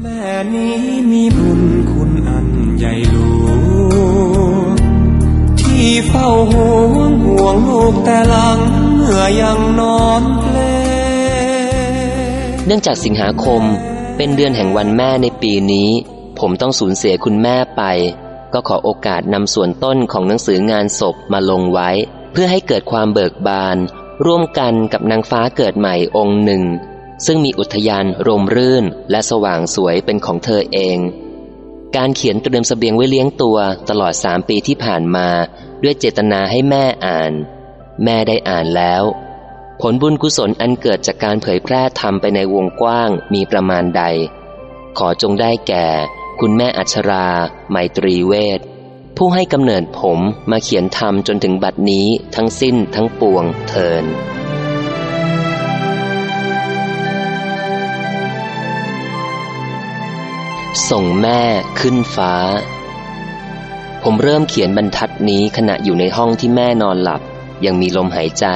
แม่นี้มีบุญคุณอันใหญ่หลวงที่เฝ้าห่วงห่วงลูกแต่หลังเมื่อยังนอนเพลเนื่องจากสิงหาคมเป็นเดือนแห่งวันแม่ในปีนี้ ผมต้องสูญเสียคุณแม่ไป ก็ขอโอกาสนำส่วนต้นของหนังสืองานศพมาลงไว้ เพื่อให้เกิดความเบิกบาน ร่วมกันกับนางฟ้าเกิดใหม่องค์หนึ่ง ซึ่งมีอุทยานรมรื่นและสว่างสวยเป็นของเธอเอง การเขียนเตรียมสเสบียงไว้เลี้ยงตัวตลอดสามปีที่ผ่านมาด้วยเจตนาให้แม่อ่าน แม่ได้อ่านแล้ว ผลบุญกุศลอันเกิดจากการเผยแพร่ธรรมไปในวงกว้างมีประมาณใด ขอจงได้แก่ คุณแม่อัชราไมตรีเวทผู้ให้กำเนิดผมมาเขียนธรรมจนถึงบัดนี้ทั้งสิ้นทั้งปวงเทิน ส่งแม่ขึ้นฟ้า ผมเริ่มเขียนบรรทัดนี้ขณะอยู่ในห้องที่แม่นอนหลับ ยังมีลมหายใจ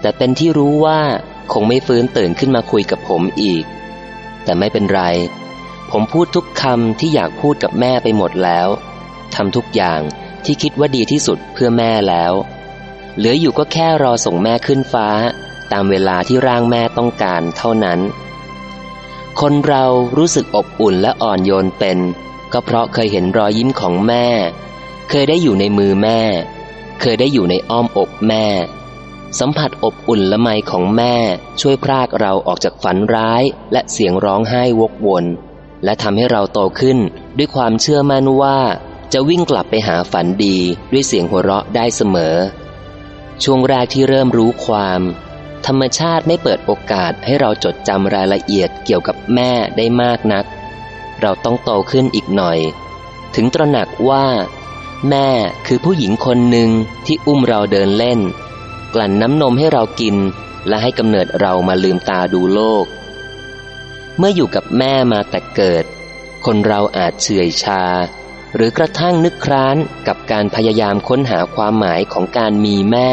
แต่เป็นที่รู้ว่าคงไม่ฟื้นตื่นขึ้นมาคุยกับผมอีก แต่ไม่เป็นไร ผมพูดทุกคำที่อยากพูดกับแม่ไปหมดแล้วทำทุกอย่างที่คิดว่าดีที่สุดเพื่อแม่แล้ว เหลืออยู่ก็แค่รอส่งแม่ขึ้นฟ้า ตามเวลาที่ร่างแม่ต้องการเท่านั้น คนเรารู้สึกอบอุ่นและอ่อนโยนเป็น ก็เพราะเคยเห็นรอยยิ้มของแม่ เคยได้อยู่ในมือแม่ เคยได้อยู่ในอ้อมอกแม่ สัมผัสอบอุ่นละไมของแม่ช่วยพรากเราออกจากฝันร้ายและเสียงร้องไห้วกวน และทำให้เราโตขึ้นด้วยความเชื่อมั่นว่าจะวิ่งกลับไปหาฝันดีด้วยเสียงหัวเราะได้เสมอ ช่วงแรกที่เริ่มรู้ความ ธรรมชาติไม่เปิดโอกาสให้เราจดจำรายละเอียดเกี่ยวกับแม่ได้มากนัก เราต้องโตขึ้นอีกหน่อย ถึงตระหนักว่า แม่คือผู้หญิงคนหนึ่งที่อุ้มเราเดินเล่น กลั่นน้ำนมให้เรากิน และให้กำเนิดเรามาลืมตาดูโลก เมื่ออยู่กับแม่มาแต่เกิด คนเราอาจเฉื่อยชา หรือกระทั่งนึกคร้านกับการพยายามค้นหาความหมายของการมีแม่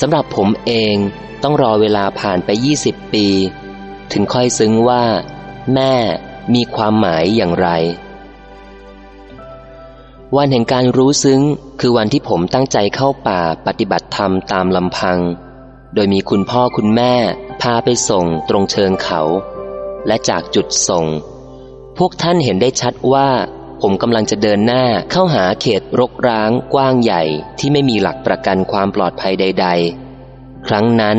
สำหรับผมเอง ต้องรอเวลาผ่านไป 20 ปี ถึงค่อยซึ้งว่า แม่มีความหมายอย่างไร วันแห่งการรู้ซึ้ง คือวันที่ผมตั้งใจเข้าป่าปฏิบัติธรรมตามลำพัง โดยมีคุณพ่อคุณแม่ พาไปส่งตรงเชิงเขา และจากจุดส่ง พวกท่านเห็นได้ชัดว่าผมกำลังจะเดินหน้าเข้าหาเขตรกร้างกว้างใหญ่ที่ไม่มีหลักประกันความปลอดภัยใดๆ ครั้งนั้น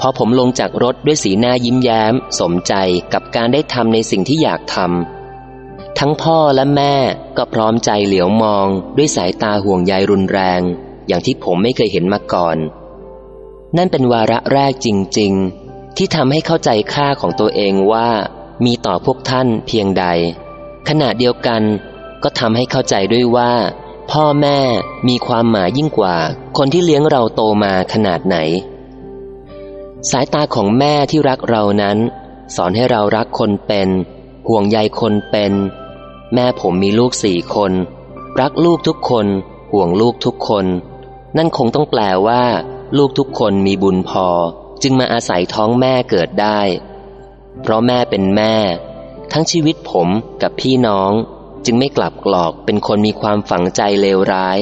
พอผมลงจากรถด้วยสีหน้ายิ้มแย้ม สมใจกับการได้ทำในสิ่งที่อยากทำทั้งพ่อและแม่ก็พร้อมใจเหลียวมองด้วยสายตาห่วงใยรุนแรง อย่างที่ผมไม่เคยเห็นมาก่อน นั่นเป็นวาระแรกจริง ๆ ที่ทำให้เข้าใจค่าของตัวเองว่า มีต่อพวกท่านเพียงใด ขณะเดียวกันก็ทำให้เข้าใจด้วยว่า พ่อแม่มีความหมายยิ่งกว่า คนที่เลี้ยงเราโตมาขนาดไหน สายตาของแม่ที่รักเรานั้น สอนให้เรารักคนเป็น ห่วงใยคนเป็น แม่ผมมีลูกสี่คน รักลูกทุกคน ห่วงลูกทุกคน นั่นคงต้องแปลว่า ลูกทุกคนมีบุญพอ จึงมาอาศัยท้องแม่เกิดได้ เพราะแม่เป็นแม่ ทั้งชีวิตผมกับพี่น้อง จึงไม่กลับกรอกเป็นคนมีความฝังใจเลวร้าย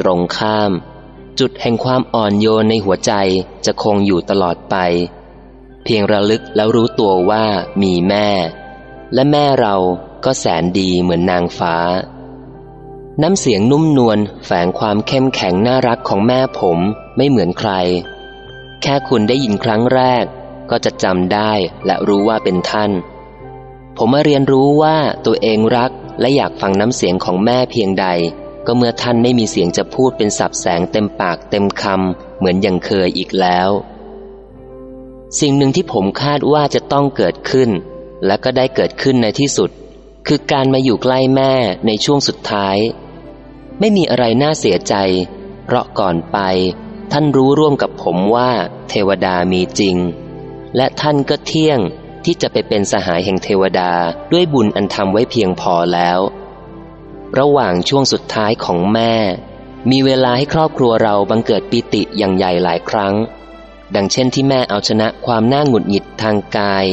ตรงข้าม จุดแห่งความอ่อนโยนในหัวใจจะคงอยู่ตลอดไป เพียงระลึกแล้วรู้ตัวว่ามีแม่ และแม่เราก็แสนดีเหมือนนางฟ้า น้ำเสียงนุ่มนวลแฝงความเข้มแข็งน่ารักของแม่ผมไม่เหมือนใคร แค่คุณได้ยินครั้งแรก ก็จะจำได้และรู้ว่าเป็นท่าน ผมมาเรียนรู้ว่าตัวเองรักและอยากฟังน้ำเสียงของแม่เพียงใด ก็เมื่อท่านไม่มีเสียงจะพูดเป็นสับแสงเต็มปากเต็มคำเหมือนอย่างเคยอีกแล้ว สิ่งหนึ่งที่ผมคาดว่าจะต้องเกิดขึ้น และก็ได้เกิดขึ้นในที่สุด คือการมาอยู่ใกล้แม่ในช่วงสุดท้าย ไม่มีอะไรน่าเสียใจ เพราะก่อนไป ท่านรู้ร่วมกับผมว่า เทวดามีจริง และท่านก็เที่ยงที่จะไปเป็นสหายแห่งเทวดาด้วยบุญอันทำไว้เพียงพอแล้ว ระหว่างช่วงสุดท้ายของแม่ มีเวลาให้ครอบครัวเราบังเกิดปิติอย่างใหญ่หลายครั้ง ดังเช่นที่แม่เอาชนะความน่าหงุดหงิดทางกาย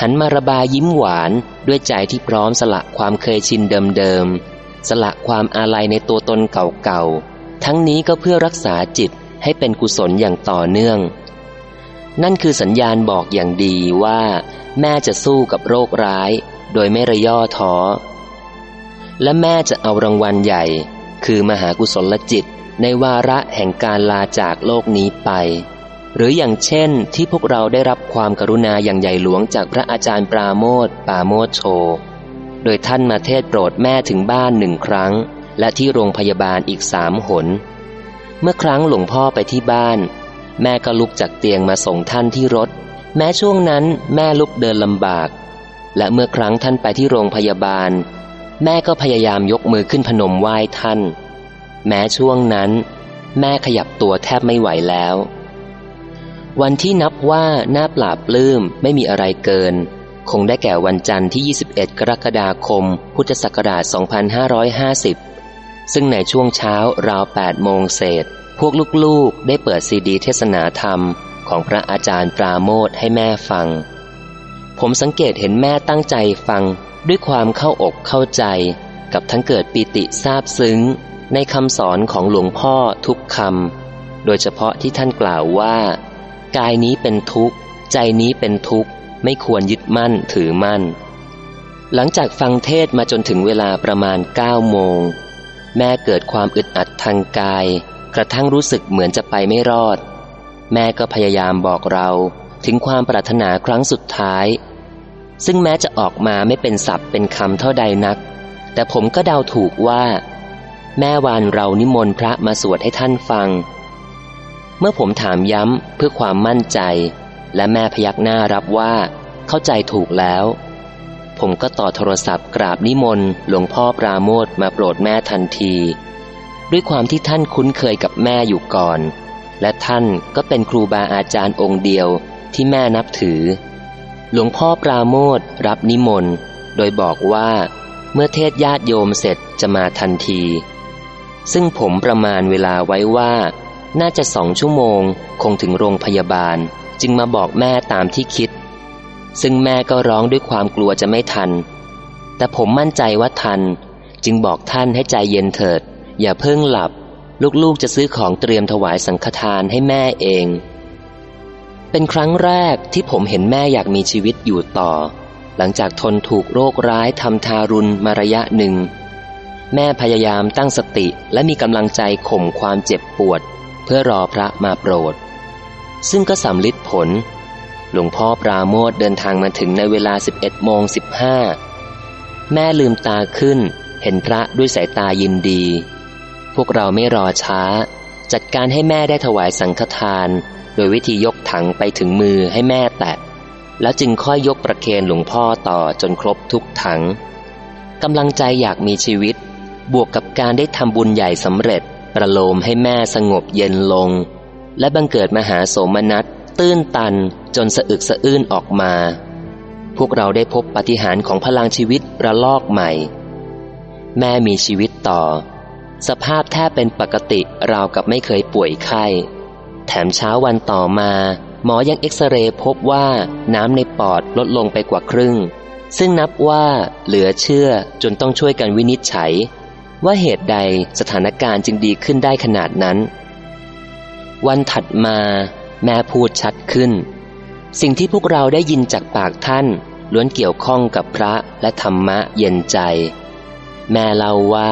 หันมาระบายยิ้มหวานด้วยใจที่พร้อมสละความเคยชินเดิมๆสละความอาลัยในตัวตนเก่าๆทั้งนี้ก็เพื่อรักษาจิตให้เป็นกุศลอย่างต่อเนื่อง นั่นคือสัญญาณบอกอย่างดีว่า แม่จะสู้กับโรคร้าย โดยไม่ระย่อท้อ และแม่จะเอารางวัลใหญ่ คือมหากุศลจิตในวาระแห่งการลาจากโลกนี้ไป หรืออย่างเช่นที่พวกเราได้รับความกรุณาอย่างใหญ่หลวงจากพระอาจารย์ปราโมทปาโมทโช โดยท่านมาเทศโปรดแม่ถึงบ้านหนึ่งครั้ง และที่โรงพยาบาลอีกสามหน เมื่อครั้งหลวงพ่อไปที่บ้าน แม่ก็ลุกจากเตียงมาส่งท่านที่รถ แม้ช่วงนั้นแม่ลุกเดินลำบาก และเมื่อครั้งท่านไปที่โรงพยาบาล แม่ก็พยายามยกมือขึ้นพนมไหว้ท่าน แม้ช่วงนั้น แม่ขยับตัวแทบไม่ไหวแล้ว วันที่นับว่าน่าปราบปลื้มไม่มีอะไรเกิน คงได้แก่วันจันทร์ที่ 21 กรกฎาคม พุทธศักราช 2550 ซึ่งในช่วงเช้าราว8โมงเศษ พวกลูกๆ ได้เปิดซีดีเทศนาธรรมของพระอาจารย์ปราโมทให้แม่ฟัง ผมสังเกตเห็นแม่ตั้งใจฟัง ด้วยความเข้าอกเข้าใจกับทั้งเกิดปิติซาบซึ้ง ในคำสอนของหลวงพ่อทุกคำ โดยเฉพาะที่ท่านกล่าวว่า กายนี้เป็นทุกข์ ใจนี้เป็นทุกข์ไม่ควรยึดมั่นถือมั่น หลังจากฟังเทศมาจนถึงเวลาประมาณเก้าโมง แม่เกิดความอึดอัดทางกาย กระทั่งรู้สึกเหมือนจะไปไม่รอด แม่ก็พยายามบอกเราถึงความปรารถนาครั้งสุดท้าย ซึ่งแม้จะออกมาไม่เป็นศัพท์เป็นคำเท่าใดนัก แต่ผมก็เดาถูกว่า แม่วานเรานิมนต์พระมาสวดให้ท่านฟัง เมื่อผมถามย้ำเพื่อความมั่นใจ และแม่พยักหน้ารับว่า เข้าใจถูกแล้ว ผมก็ต่อโทรศัพท์กราบนิมนต์หลวงพ่อปราโมทมาโปรดแม่ทันที ด้วยความที่ท่านคุ้นเคยกับแม่อยู่ก่อน และท่านก็เป็นครูบาอาจารย์องค์เดียวที่แม่นับถือ หลวงพ่อปราโมทรับนิมนต์ โดยบอกว่า เมื่อเทศญาติโยมเสร็จจะมาทันที ซึ่งผมประมาณเวลาไว้ว่า น่าจะสองชั่วโมงคงถึงโรงพยาบาล จึงมาบอกแม่ตามที่คิด ซึ่งแม่ก็ร้องด้วยความกลัวจะไม่ทัน แต่ผมมั่นใจว่าทัน จึงบอกท่านให้ใจเย็นเถิด อย่าเพิ่งหลับ ลูกๆจะซื้อของเตรียมถวายสังฆทานให้แม่เอง เป็นครั้งแรกที่ผมเห็นแม่อยากมีชีวิตอยู่ต่อ หลังจากทนถูกโรคร้ายทำทารุณมาระยะหนึ่ง แม่พยายามตั้งสติและมีกำลังใจข่มความเจ็บปวด เพื่อรอพระมาโปรด ซึ่งก็สำลิดผล หลวงพ่อปราโมทเดินทางมาถึงในเวลา 11โมง15 แม่ลืมตาขึ้น เห็นพระด้วยสายตายินดี พวกเราไม่รอช้า จัดการให้แม่ได้ถวายสังฆทาน โดยวิธียกถังไปถึงมือให้แม่แตะ แล้วจึงค่อยยกประเคนหลวงพ่อต่อจนครบทุกถังกำลังใจอยากมีชีวิต บวกกับการได้ทำบุญใหญ่สำเร็จ ประโลมให้แม่สงบเย็นลง และบังเกิดมหาโสมนัสตื้นตันจนสะอึกสะอื้นออกมา พวกเราได้พบปฏิหารของพลังชีวิตระลอกใหม่ แม่มีชีวิตต่อ สภาพแทบเป็นปกติราวกับไม่เคยป่วยไข้ แถมเช้าวันต่อมา หมอยังเอ็กซเรย์พบว่าน้ำในปอดลดลงไปกว่าครึ่ง ซึ่งนับว่าเหลือเชื่อจนต้องช่วยกันวินิจฉัย ว่าเหตุใดสถานการณ์จึงดีขึ้นได้ขนาดนั้น วันถัดมาแม่พูดชัดขึ้น สิ่งที่พวกเราได้ยินจากปากท่านล้วนเกี่ยวข้องกับพระและธรรมะเย็นใจ แม่เล่าว่า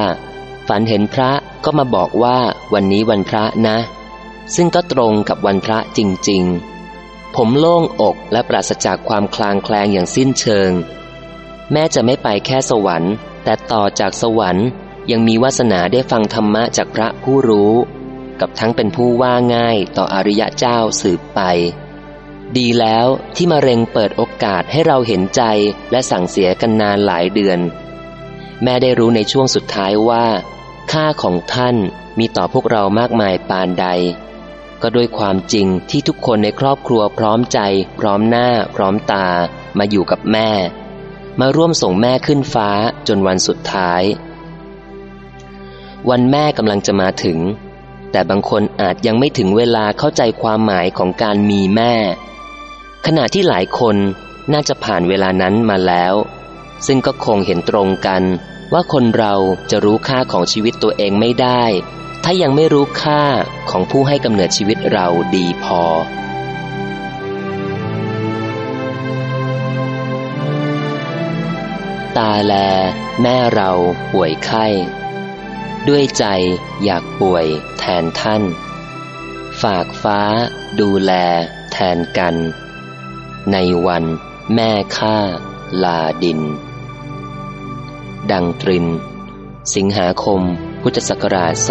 ฝันเห็นพระก็มาบอกว่าวันนี้วันพระนะ ซึ่งก็ตรงกับวันพระจริง ๆ ผมโล่งอกและปราศจากความคลางแคลงอย่างสิ้นเชิง แม่จะไม่ไปแค่สวรรค์ แต่ต่อจากสวรรค์ยังมีวาสนาได้ฟังธรรมะจากพระผู้รู้ กับทั้งเป็นผู้ว่าง่ายต่ออริยะเจ้าสืบไป ดีแล้วที่มะเร็งเปิดโอกาสให้เราเห็นใจและสั่งเสียกันนานหลายเดือน แม่ได้รู้ในช่วงสุดท้ายว่า ค่าของท่านมีต่อพวกเรามากมายปานใด ก็ด้วยความจริงที่ทุกคนในครอบครัวพร้อมใจ พร้อมหน้า พร้อมตา มาอยู่กับแม่ มาร่วมส่งแม่ขึ้นฟ้าจนวันสุดท้าย วันแม่กำลังจะมาถึง แต่บางคนอาจยังไม่ถึงเวลาเข้าใจความหมายของการมีแม่ ขณะที่หลายคนน่าจะผ่านเวลานั้นมาแล้ว ซึ่งก็คงเห็นตรงกันว่าคนเราจะรู้ค่าของชีวิตตัวเองไม่ได้ ถ้ายังไม่รู้ค่าของผู้ให้กำเนิดชีวิตเราดีพอ ตาแล แม่เราป่วยไข้ ด้วยใจอยากป่วยแทนท่าน ฝากฟ้า ดูแล แทนกัน ในวันแม่ข้าลาดิน ดังตริน สิงหาคม พุทธศักราช 2550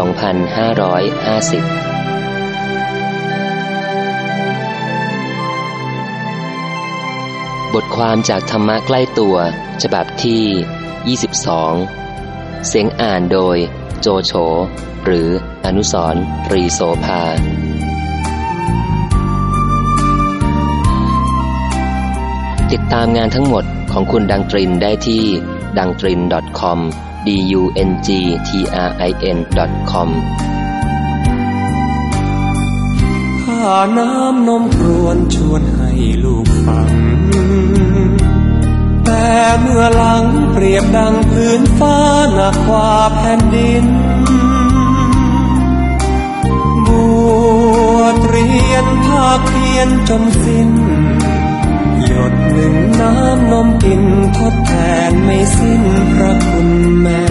บทความจากธรรมะใกล้ตัว ฉบับที่ 22 เสียงอ่านโดยโจโฉหรืออนุสรตรีโสภา ติดตามงานทั้งหมดของคุณดังตรินได้ที่ดังตริน .com d u n g t r i n .com ข้าน้ำนมครวนชวนให้ลูกฟัง แต่เมื่อหลังเปรียบดังพื้นฟ้าหนักกว่าแผ่นดิน บัวชเรียนภาคเพียนจนสิ้น หนึ่งน้ำนมกินทดแทนไม่สิ้นพระคุณแม่